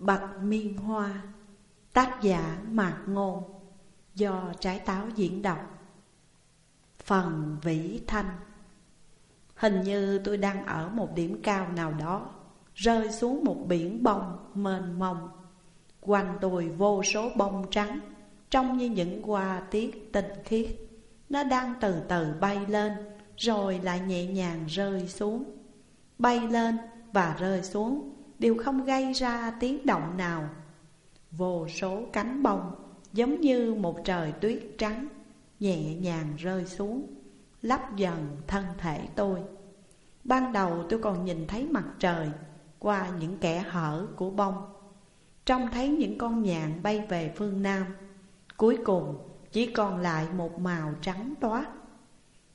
Bạch Miên Hoa, Tác giả Mạc Ngôn, Do Trái Táo diễn đọc. Phần Vĩ Thanh. Hình như tôi đang ở một điểm cao nào đó, Rơi xuống một biển bông mênh mông. Quanh tôi vô số bông trắng, Trông như những hoa tiết tinh khiết. Nó đang từ từ bay lên, Rồi lại nhẹ nhàng rơi xuống. Bay lên và rơi xuống Đều không gây ra tiếng động nào. Vô số cánh bông, Giống như một trời tuyết trắng, Nhẹ nhàng rơi xuống, Lấp dần thân thể tôi. Ban đầu tôi còn nhìn thấy mặt trời Qua những kẻ hở của bông. Trông thấy những con nhạn bay về phương Nam, Cuối cùng chỉ còn lại một màu trắng toát.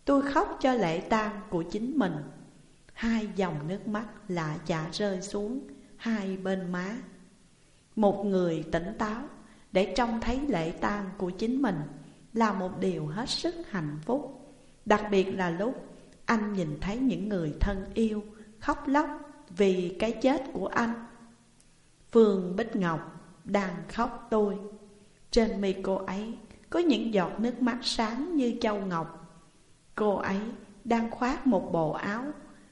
Tôi khóc cho lễ tang của chính mình. Hai dòng nước mắt lạ chả rơi xuống hai bên má. Một người tỉnh táo để trông thấy lễ tang của chính mình Là một điều hết sức hạnh phúc. Đặc biệt là lúc anh nhìn thấy những người thân yêu khóc lóc vì cái chết của anh. Phương Bích Ngọc đang khóc tôi. Trên mi cô ấy có những giọt nước mắt sáng như châu ngọc. Cô ấy đang khoác một bộ áo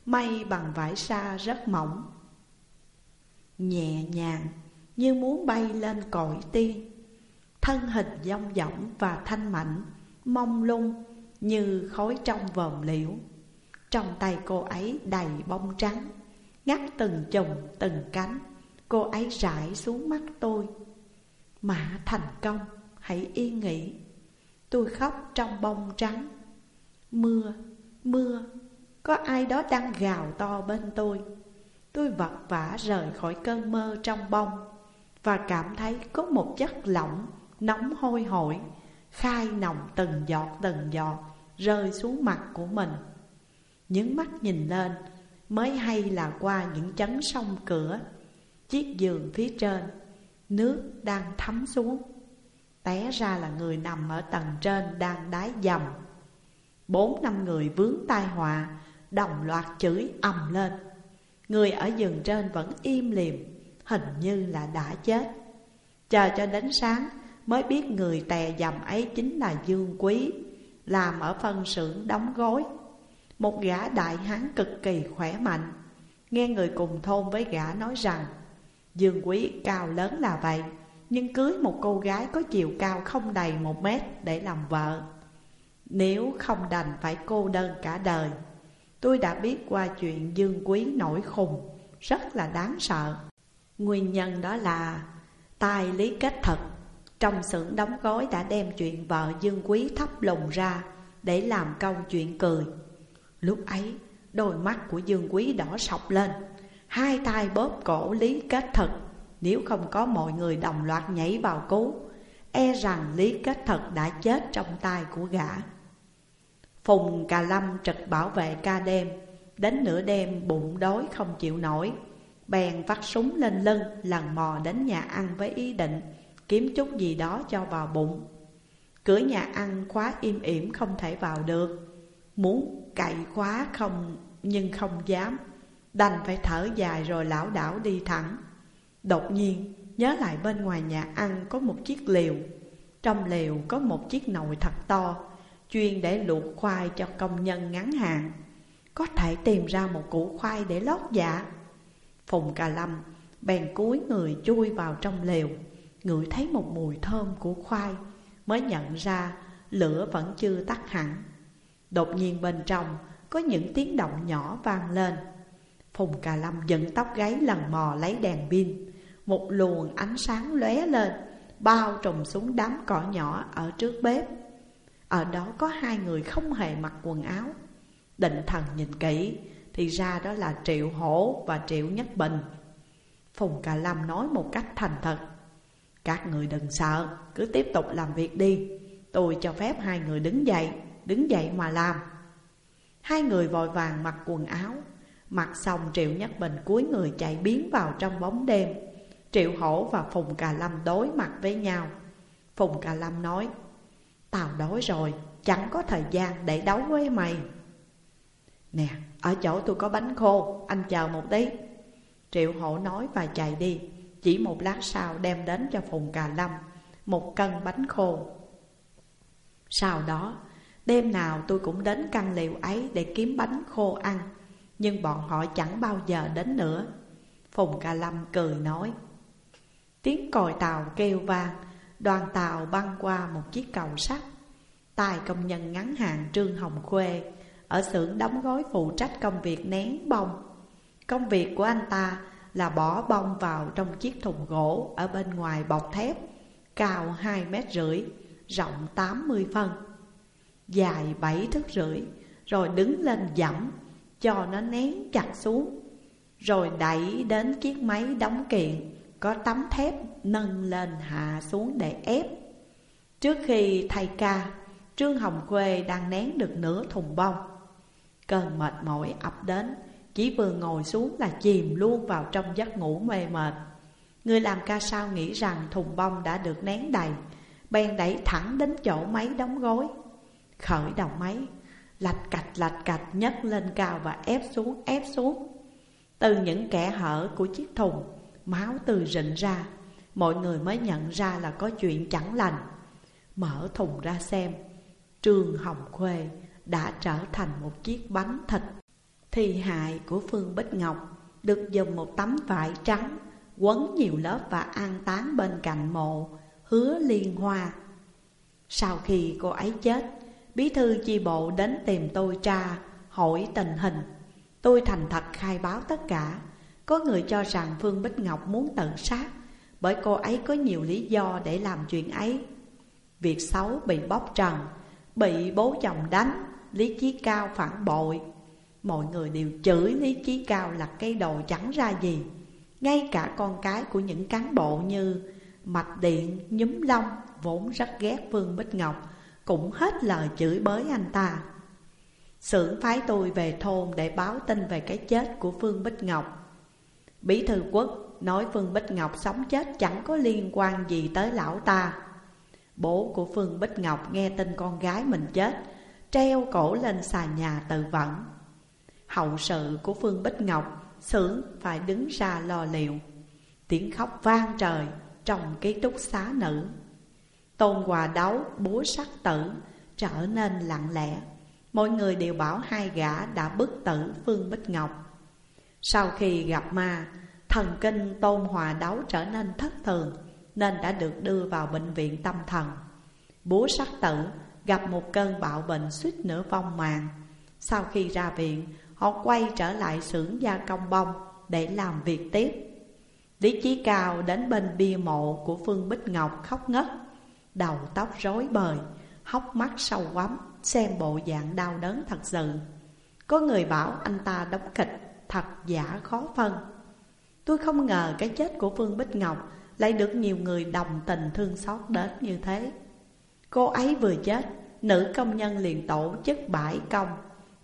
may bằng vải sa rất mỏng. Nhẹ nhàng như muốn bay lên cõi tiên. Thân hình dông dỏng và thanh mảnh Mông lung như khói trong vòm liễu. Trong tay cô ấy đầy bông trắng Ngắt từng chùm từng cánh Cô ấy rải xuống mắt tôi. Mã thành công hãy yên nghỉ Tôi khóc trong bông trắng. Mưa, mưa Có ai đó đang gào to bên tôi? Tôi vật vả rời khỏi cơn mơ trong bông Và cảm thấy có một chất lỏng nóng hôi hổi, Khai nồng từng giọt từng giọt rơi xuống mặt của mình. Những mắt nhìn lên mới hay là qua những chấn sông cửa, Chiếc giường phía trên, Nước đang thấm xuống. Té ra là người nằm ở tầng trên đang đái dầm. Bốn năm người vướng tai họa, Đồng loạt chửi ầm lên. Người ở giường trên vẫn im liềm, Hình như là đã chết. Chờ cho đến sáng, Mới biết người tè dầm ấy chính là Dương Quý, Làm ở phân xưởng đóng gối Một gã đại hán cực kỳ khỏe mạnh. Nghe người cùng thôn với gã nói rằng, Dương Quý cao lớn là vậy, Nhưng cưới một cô gái có chiều cao không đầy một mét để làm vợ. Nếu không đành phải cô đơn cả đời. Tôi đã biết qua chuyện Dương Quý nổi khùng, Rất là đáng sợ. Nguyên nhân đó là tài lý kết thật. Trong xưởng đóng gói đã đem chuyện vợ Dương Quý thấp lùng ra Để làm câu chuyện cười. Lúc ấy, đôi mắt của Dương Quý đỏ sọc lên. Hai tay bóp cổ Lý Kết Thật. Nếu không có mọi người đồng loạt nhảy vào cứu E rằng Lý Kết Thật đã chết trong tay của gã. Phùng Cà Lâm trực bảo vệ ca đêm. Đến nửa đêm, bụng đói không chịu nổi. Bèn vắt súng lên lưng, lần mò đến nhà ăn với ý định Kiếm chút gì đó cho vào bụng. Cửa nhà ăn khóa im ỉm không thể vào được. Muốn cậy khóa không, nhưng không dám. Đành phải thở dài rồi lão đảo đi thẳng. Đột nhiên, nhớ lại bên ngoài nhà ăn có một chiếc liều Trong liều có một chiếc nồi thật to. Chuyên để luộc khoai cho công nhân ngắn hạn. Có thể tìm ra một củ khoai để lót dạ. Phùng cà lâm bèn cúi người chui vào trong lều. Ngửi thấy một mùi thơm của khoai, Mới nhận ra lửa vẫn chưa tắt hẳn. Đột nhiên bên trong có những tiếng động nhỏ vang lên. Phùng cà lâm dựng tóc gáy lần mò lấy đèn pin. Một luồng ánh sáng lóe lên, Bao trùm xuống đám cỏ nhỏ ở trước bếp. Ở đó có hai người không hề mặc quần áo. Định thần nhìn kỹ, Thì ra đó là Triệu Hổ và Triệu Nhất Bình. Phùng Cà Lâm nói một cách thành thật, Các người đừng sợ, Cứ tiếp tục làm việc đi. Tôi cho phép hai người đứng dậy Đứng dậy mà làm. Hai người vội vàng mặc quần áo. Mặc xong, Triệu Nhất Bình cúi người chạy biến vào trong bóng đêm. Triệu Hổ và Phùng Cà Lâm đối mặt với nhau. Phùng Cà Lâm nói Tao đói rồi, chẳng có thời gian để đấu với mày. Nè, ở chỗ tôi có bánh khô, anh chờ một tí. Triệu Hổ nói và chạy đi Chỉ một lát sau đem đến cho Phùng Cà Lâm Một cân bánh khô. Sau đó Đêm nào tôi cũng đến căn liệu ấy để kiếm bánh khô ăn Nhưng bọn họ chẳng bao giờ đến nữa. Phùng Cà Lâm cười nói Tiếng còi tàu kêu vang Đoàn tàu băng qua một chiếc cầu sắt. Tài công nhân ngắn hạn Trương Hồng Khuê Ở xưởng đóng gói phụ trách công việc nén bông. Công việc của anh ta là bỏ bông vào trong chiếc thùng gỗ Ở bên ngoài bọc thép Cao 2 mét rưỡi, rộng 80 phân. Dài 7 thước rưỡi Rồi đứng lên dẫm cho nó nén chặt xuống Rồi đẩy đến chiếc máy đóng kiện. Có tấm thép nâng lên hạ xuống để ép. Trước khi thay ca, Trương Hồng Khuê đang nén được nửa thùng bông. Cơn mệt mỏi ập đến, Chỉ vừa ngồi xuống là chìm luôn vào trong giấc ngủ mê mệt. Người làm ca sao nghĩ rằng thùng bông đã được nén đầy, Bèn đẩy thẳng đến chỗ máy đóng gối. Khởi đầu máy, Lạch cạch lạch cạch nhấc lên cao và ép xuống ép xuống. Từ những kẻ hở của chiếc thùng Máu từ rịnh ra. Mọi người mới nhận ra là có chuyện chẳng lành. Mở thùng ra xem. Trương Hồng Khuê đã trở thành một chiếc bánh thịt Thi hại của Phương Bích Ngọc, Được dùng một tấm vải trắng, Quấn nhiều lớp và an táng bên cạnh mộ, Hứa liên hoa. Sau khi cô ấy chết, Bí thư chi bộ đến tìm tôi tra, Hỏi tình hình. Tôi thành thật khai báo tất cả. Có người cho rằng Phương Bích Ngọc muốn tự sát Bởi cô ấy có nhiều lý do để làm chuyện ấy. Việc xấu bị bóc trần Bị bố chồng đánh Lý trí cao phản bội. Mọi người đều chửi lý trí cao là cây đồ chẳng ra gì. Ngay cả con cái của những cán bộ như Mạch Điện, Nhúm Long Vốn rất ghét Vương Bích Ngọc Cũng hết lời chửi bới anh ta. Sưởng phái tôi về thôn để báo tin về cái chết của Phương Bích Ngọc. Bí thư quốc nói Phương Bích Ngọc sống chết chẳng có liên quan gì tới lão ta. Bố của Phương Bích Ngọc nghe tin con gái mình chết, Treo cổ lên xà nhà tự vẫn. Hậu sự của Phương Bích Ngọc, Sướng phải đứng ra lo liệu. Tiếng khóc vang trời trong ký túc xá nữ. Tôn hòa đấu, búa sắc tử, trở nên lặng lẽ. Mọi người đều bảo hai gã đã bức tử Phương Bích Ngọc. Sau khi gặp ma Thần kinh Tôn Hòa đấu trở nên thất thường nên đã được đưa vào bệnh viện tâm thần. Bố sắc tử gặp một cơn bạo bệnh suýt nửa vong mạng Sau khi ra viện, họ quay trở lại xưởng gia công bông để làm việc tiếp. Lý Chí Cao đến bên bia mộ của Phương Bích Ngọc khóc ngất, đầu tóc rối bời, hốc mắt sâu quắm, xem bộ dạng đau đớn thật sự. Có người bảo anh ta đóng kịch, thật giả khó phân. Tôi không ngờ cái chết của Phương Bích Ngọc lại được nhiều người đồng tình thương xót đến như thế. Cô ấy vừa chết, nữ công nhân liền tổ chức bãi công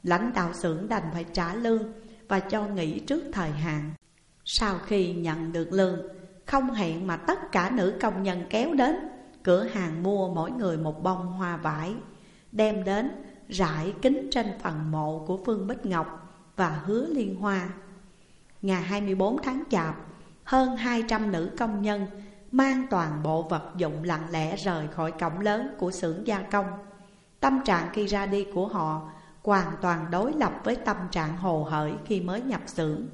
Lãnh đạo xưởng đành phải trả lương và cho nghỉ trước thời hạn. Sau khi nhận được lương, không hẹn mà tất cả nữ công nhân kéo đến Cửa hàng mua mỗi người một bông hoa vải Đem đến rải kính trên phần mộ của Phương Bích Ngọc và hứa liên hoa Ngày 24 tháng Chạp hơn 200 nữ công nhân mang toàn bộ vật dụng lặng lẽ rời khỏi cổng lớn của xưởng gia công. Tâm trạng khi ra đi của họ hoàn toàn đối lập với tâm trạng hồ hởi khi mới nhập xưởng.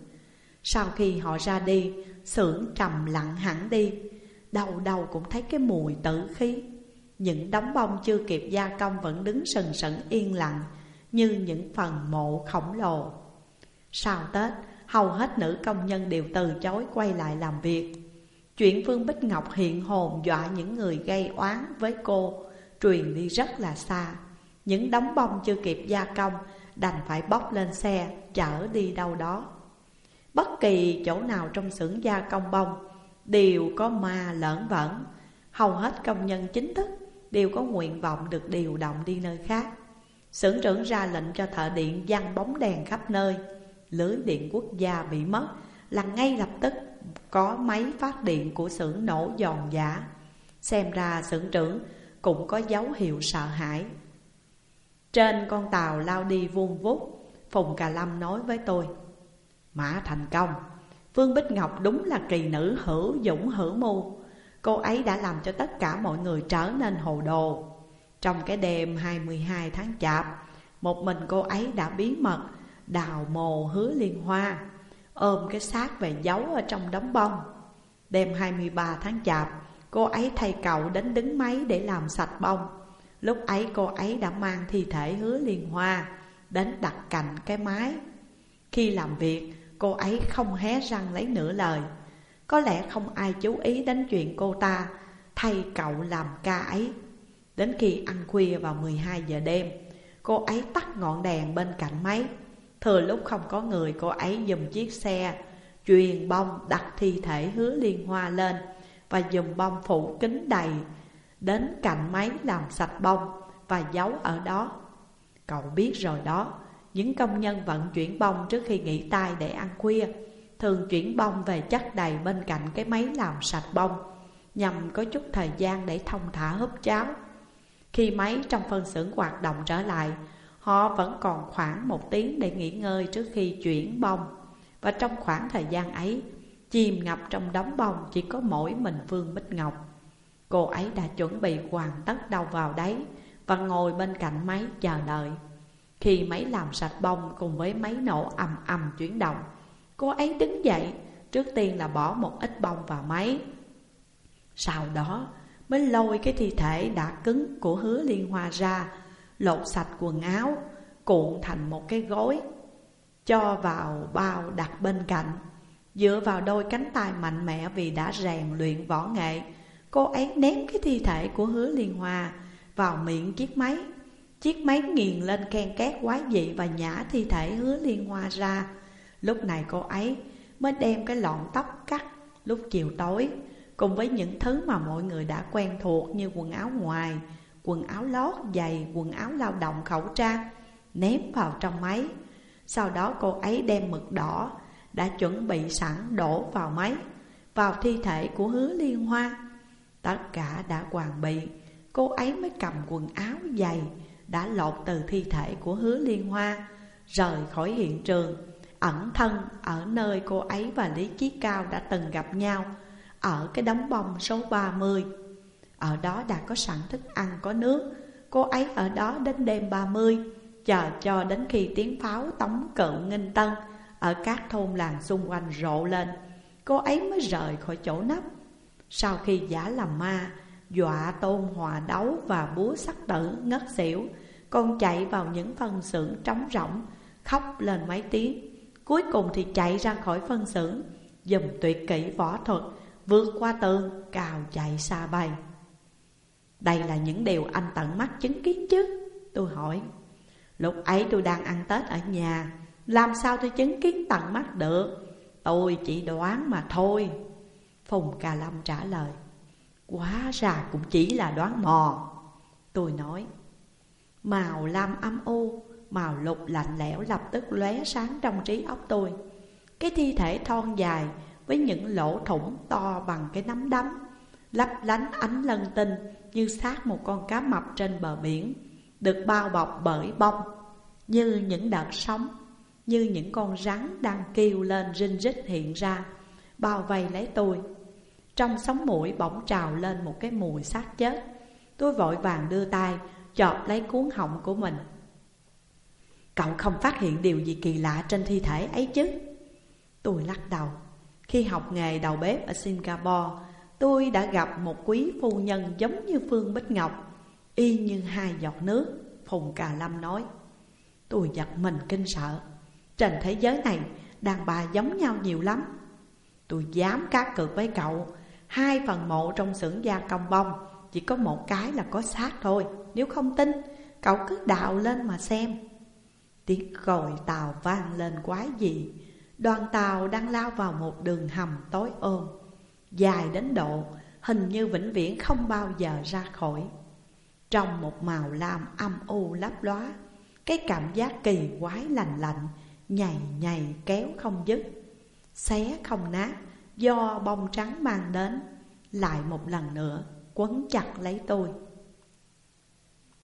Sau khi họ ra đi, xưởng trầm lặng hẳn đi, đầu đầu cũng thấy cái mùi tử khí. Những đống bông chưa kịp gia công vẫn đứng sừng sững yên lặng như những phần mộ khổng lồ. Sau Tết, hầu hết nữ công nhân đều từ chối quay lại làm việc. Chuyện Phương Bích Ngọc hiện hồn dọa những người gây oán với cô truyền đi rất là xa. Những đống bông chưa kịp gia công đành phải bóc lên xe chở đi đâu đó. Bất kỳ chỗ nào trong xưởng gia công bông đều có ma lởn vẩn. Hầu hết công nhân chính thức đều có nguyện vọng được điều động đi nơi khác. Xưởng trưởng ra lệnh cho thợ điện văng bóng đèn khắp nơi lưới điện quốc gia bị mất là ngay lập tức có máy phát điện của xưởng nổ giòn giả. Xem ra xưởng trưởng cũng có dấu hiệu sợ hãi. Trên con tàu lao đi vuông vút, Phùng Cà Lâm nói với tôi Mã thành công, Phương Bích Ngọc đúng là kỳ nữ hữu dũng hữu mưu Cô ấy đã làm cho tất cả mọi người trở nên hồ đồ Trong cái đêm 22 tháng chạp Một mình cô ấy đã bí mật đào mồ hứa liên hoa, Ôm cái xác về giấu ở trong đống bông. Đêm 23 tháng chạp, Cô ấy thay cậu đến đứng máy để làm sạch bông. Lúc ấy cô ấy đã mang thi thể hứa liên hoa Đến đặt cạnh cái mái Khi làm việc, cô ấy không hé răng lấy nửa lời. Có lẽ không ai chú ý đến chuyện cô ta Thay cậu làm ca ấy. Đến khi ăn khuya vào 12 giờ đêm, Cô ấy tắt ngọn đèn bên cạnh máy. Thừa lúc không có người, cô ấy dùm chiếc xe Truyền bông đặt thi thể hứa liên hoa lên Và dùng bông phủ kính đầy Đến cạnh máy làm sạch bông Và giấu ở đó. Cậu biết rồi đó, Những công nhân vận chuyển bông trước khi nghỉ tay để ăn khuya Thường chuyển bông về chất đầy bên cạnh cái máy làm sạch bông Nhằm có chút thời gian để thông thả húp cháo. Khi máy trong phân xưởng hoạt động trở lại Họ vẫn còn khoảng một tiếng để nghỉ ngơi trước khi chuyển bông. Và trong khoảng thời gian ấy, Chìm ngập trong đống bông chỉ có mỗi mình Phương Bích Ngọc. Cô ấy đã chuẩn bị hoàn tất đầu vào đấy Và ngồi bên cạnh máy chờ đợi. Khi máy làm sạch bông cùng với máy nổ ầm ầm chuyển động, Cô ấy đứng dậy, Trước tiên là bỏ một ít bông vào máy. Sau đó mới lôi cái thi thể đã cứng của hứa liên hoa ra Lột sạch quần áo, Cuộn thành một cái gối, Cho vào bao đặt bên cạnh, Dựa vào đôi cánh tay mạnh mẽ vì đã rèn luyện võ nghệ. Cô ấy ném cái thi thể của hứa liên hoa vào miệng chiếc máy. Chiếc máy nghiền lên khen két quái dị và nhả thi thể hứa liên hoa ra. Lúc này cô ấy mới đem cái lọn tóc cắt lúc chiều tối, Cùng với những thứ mà mọi người đã quen thuộc như quần áo ngoài Quần áo lót, giày, quần áo lao động, khẩu trang Ném vào trong máy. Sau đó cô ấy đem mực đỏ đã chuẩn bị sẵn đổ vào máy Vào thi thể của hứa liên hoa. Tất cả đã hoàn bị. Cô ấy mới cầm quần áo giày Đã lột từ thi thể của hứa liên hoa Rời khỏi hiện trường. Ẩn thân ở nơi cô ấy và Lý Chí Cao đã từng gặp nhau Ở cái đống bông số 30 ở đó đã có sẵn thức ăn, có nước. Cô ấy ở đó đến đêm 30 Chờ cho đến khi tiếng pháo tống cự nghinh tân Ở các thôn làng xung quanh rộ lên. Cô ấy mới rời khỏi chỗ nấp. Sau khi giả làm ma, Dọa tôn hòa đấu và búa sắc tử ngất xỉu, Con chạy vào những phân xưởng trống rỗng, Khóc lên mấy tiếng. Cuối cùng thì chạy ra khỏi phân xưởng Dùng tuyệt kỹ võ thuật, Vượt qua tường, cào chạy xa bay. Đây là những điều anh tận mắt chứng kiến chứ? Tôi hỏi. Lúc ấy tôi đang ăn Tết ở nhà. Làm sao tôi chứng kiến tận mắt được? Tôi chỉ đoán mà thôi. Phùng Cà Lâm trả lời. Quá ra cũng chỉ là đoán mò. Tôi nói. Màu lam âm u, Màu lục lạnh lẽo lập tức lóe sáng trong trí óc tôi. Cái thi thể thon dài Với những lỗ thủng to bằng cái nắm đấm. Lấp lánh ánh lân tinh Như xác một con cá mập trên bờ biển, Được bao bọc bởi bông, Như những đợt sóng, Như những con rắn đang kêu lên rinh rít hiện ra, Bao vây lấy tôi. Trong sóng mũi bỗng trào lên một cái mùi xác chết, Tôi vội vàng đưa tay chọt lấy cuốn họng của mình. Cậu không phát hiện điều gì kỳ lạ trên thi thể ấy chứ? Tôi lắc đầu. Khi học nghề đầu bếp ở Singapore Tôi đã gặp một quý phu nhân giống như Phương Bích Ngọc, Y như hai giọt nước, Phùng Cà Lâm nói. Tôi giật mình kinh sợ. Trên thế giới này, đàn bà giống nhau nhiều lắm. Tôi dám cá cược với cậu. Hai phần mộ trong xưởng gia công bông, Chỉ có một cái là có xác thôi. Nếu không tin, Cậu cứ đào lên mà xem. Tiếng còi tàu vang lên quái dị. Đoàn tàu đang lao vào một đường hầm tối ôm. Dài đến độ, Hình như vĩnh viễn không bao giờ ra khỏi. Trong một màu lam âm u lấp lóa, Cái cảm giác kỳ quái lành lạnh Nhầy nhầy kéo không dứt, Xé không nát, do bông trắng mang đến, Lại một lần nữa quấn chặt lấy tôi.